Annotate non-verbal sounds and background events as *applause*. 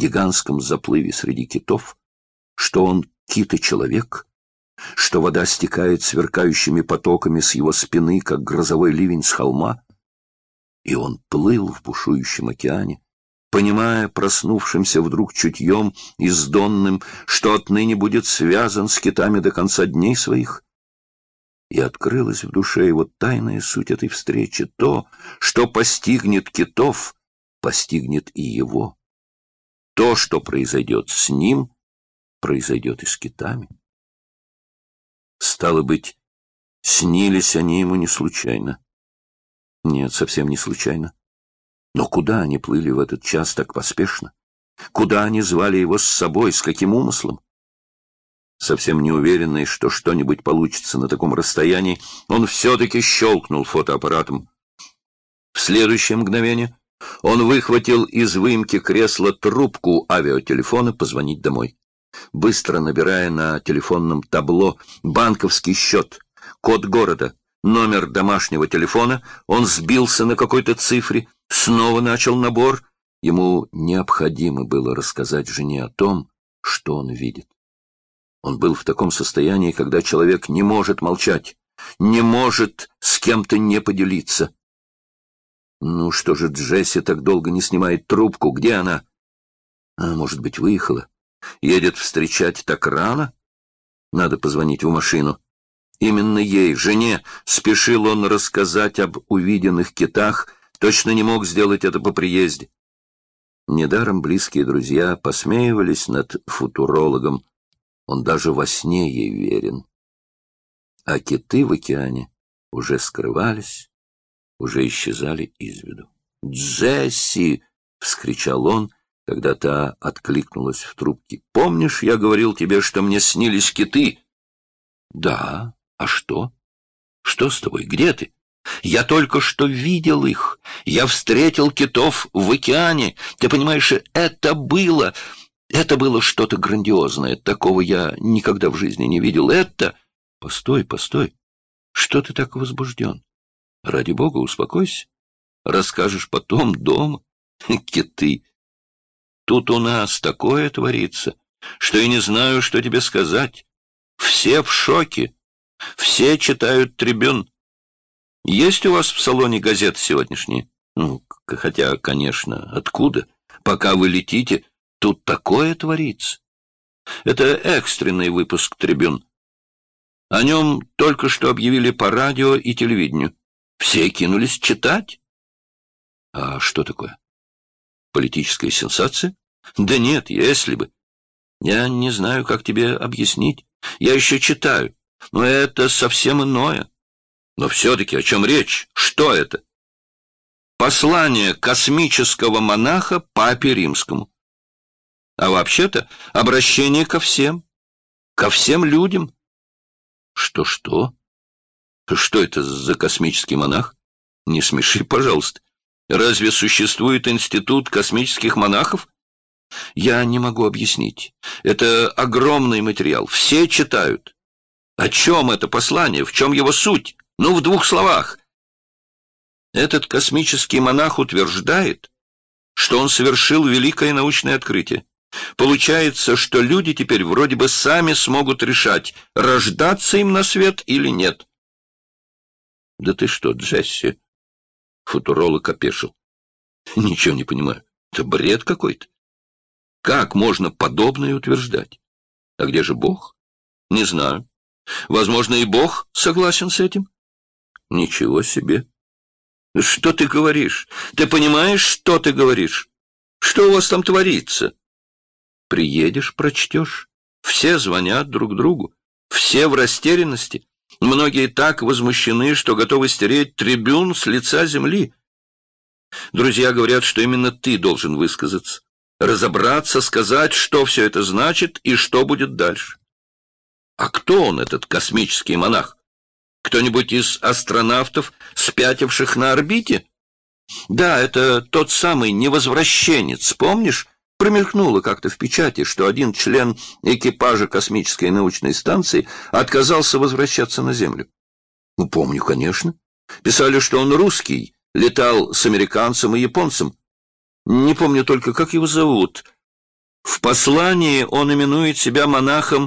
гигантском заплыве среди китов, что он кита-человек, что вода стекает сверкающими потоками с его спины, как грозовой ливень с холма, и он плыл в бушующем океане, понимая проснувшимся вдруг чутьем издонным, что отныне будет связан с китами до конца дней своих. И открылась в душе его тайная суть этой встречи, то, что постигнет китов, постигнет и его. То, что произойдет с ним, произойдет и с китами. Стало быть, снились они ему не случайно. Нет, совсем не случайно. Но куда они плыли в этот час так поспешно? Куда они звали его с собой, с каким умыслом? Совсем не уверенный, что что-нибудь получится на таком расстоянии, он все-таки щелкнул фотоаппаратом. В следующее мгновение он выхватил из выемки кресла трубку авиателефона позвонить домой. Быстро набирая на телефонном табло банковский счет, код города, номер домашнего телефона, он сбился на какой-то цифре, снова начал набор. Ему необходимо было рассказать жене о том, что он видит. Он был в таком состоянии, когда человек не может молчать, не может с кем-то не поделиться. Ну что же Джесси так долго не снимает трубку? Где она? А, может быть, выехала? Едет встречать так рано? Надо позвонить в машину. Именно ей, жене, спешил он рассказать об увиденных китах, точно не мог сделать это по приезде. Недаром близкие друзья посмеивались над футурологом. Он даже во сне ей верен. А киты в океане уже скрывались, уже исчезали из виду. «Джесси!» — вскричал он, когда та откликнулась в трубке. «Помнишь, я говорил тебе, что мне снились киты?» «Да», а что? Что с тобой? Где ты? Я только что видел их. Я встретил китов в океане. Ты понимаешь, это было... Это было что-то грандиозное. Такого я никогда в жизни не видел. Это... Постой, постой. Что ты так возбужден? Ради бога, успокойся. Расскажешь потом дома. *laughs* Киты. Тут у нас такое творится, что я не знаю, что тебе сказать. Все в шоке. Все читают трибюн. Есть у вас в салоне газеты сегодняшние? Ну, хотя, конечно, откуда? Пока вы летите, тут такое творится. Это экстренный выпуск трибюн. О нем только что объявили по радио и телевидению. Все кинулись читать. А что такое? Политическая сенсация? Да нет, если бы. Я не знаю, как тебе объяснить. Я еще читаю. Но это совсем иное. Но все-таки о чем речь? Что это? Послание космического монаха папе римскому. А вообще-то обращение ко всем. Ко всем людям. Что-что? Что это за космический монах? Не смеши, пожалуйста. Разве существует институт космических монахов? Я не могу объяснить. Это огромный материал. Все читают. О чем это послание? В чем его суть? Ну, в двух словах. Этот космический монах утверждает, что он совершил великое научное открытие. Получается, что люди теперь вроде бы сами смогут решать, рождаться им на свет или нет. Да ты что, Джесси? Футуролог опешил. Ничего не понимаю. Это бред какой-то. Как можно подобное утверждать? А где же Бог? Не знаю. Возможно, и Бог согласен с этим? Ничего себе. Что ты говоришь? Ты понимаешь, что ты говоришь? Что у вас там творится? Приедешь, прочтешь. Все звонят друг другу. Все в растерянности. Многие так возмущены, что готовы стереть трибюн с лица земли. Друзья говорят, что именно ты должен высказаться, разобраться, сказать, что все это значит и что будет дальше. А кто он, этот космический монах? Кто-нибудь из астронавтов, спятивших на орбите? Да, это тот самый невозвращенец, помнишь? Промелькнуло как-то в печати, что один член экипажа космической научной станции отказался возвращаться на Землю. Ну, помню, конечно. Писали, что он русский, летал с американцем и японцем. Не помню только, как его зовут. В послании он именует себя монахом